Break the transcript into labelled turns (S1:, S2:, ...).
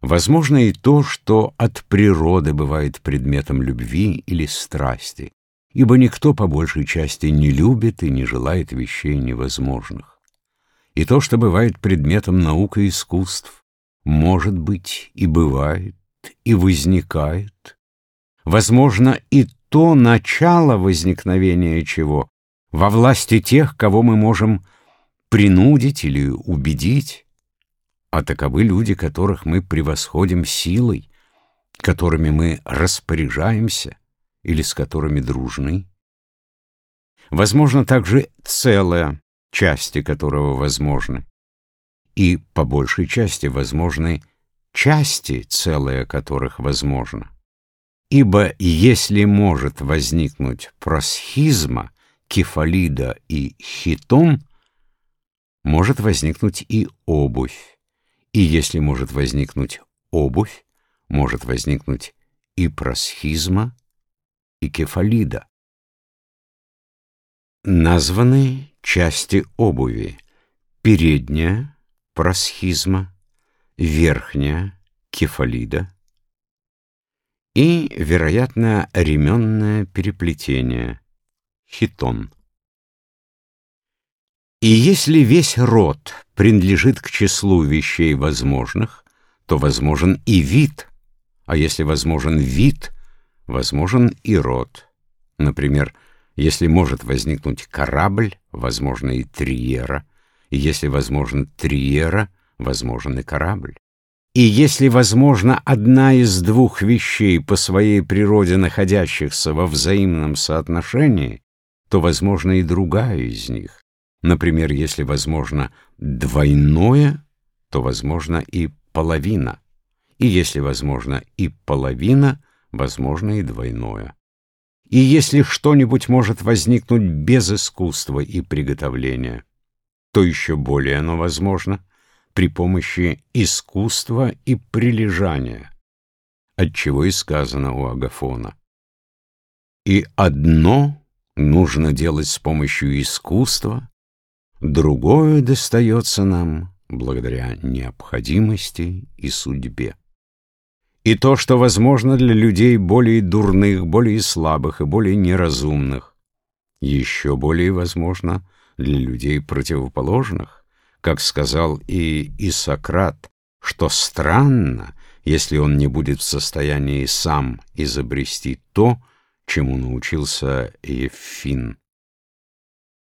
S1: Возможно и то, что от природы бывает предметом любви или страсти, ибо никто по большей части не любит и не желает вещей невозможных. И то, что бывает предметом наук и искусств, может быть и бывает, и возникает. Возможно и то начало возникновения чего во власти тех, кого мы можем принудить или убедить, а таковы люди, которых мы превосходим силой, которыми мы распоряжаемся или с которыми дружны. Возможно также целое, части которого возможны, и по большей части возможны части, целое которых возможно. Ибо если может возникнуть просхизма, кефалида и хитон, может возникнуть и обувь. И если может возникнуть обувь, может возникнуть и просхизма, и кефалида. Названы части обуви. Передняя – просхизма, верхняя – кефалида и, вероятно, ременное переплетение – хитон. И если весь род принадлежит к числу вещей возможных, то возможен и вид, а если возможен вид, возможен и род. Например, если может возникнуть корабль, возможно и триера, и если возможно триера, возможен и корабль. И если возможно одна из двух вещей по своей природе находящихся во взаимном соотношении, то возможно и другая из них. Например, если возможно двойное, то возможно и половина. И если возможно и половина, возможно и двойное. И если что-нибудь может возникнуть без искусства и приготовления, то еще более оно возможно при помощи искусства и прилежания, отчего и сказано у Агафона. И одно нужно делать с помощью искусства, Другое достается нам благодаря необходимости и судьбе. И то, что возможно для людей более дурных, более слабых и более неразумных, еще более возможно для людей противоположных, как сказал и Исократ, что странно, если он не будет в состоянии сам изобрести то, чему научился Евфин.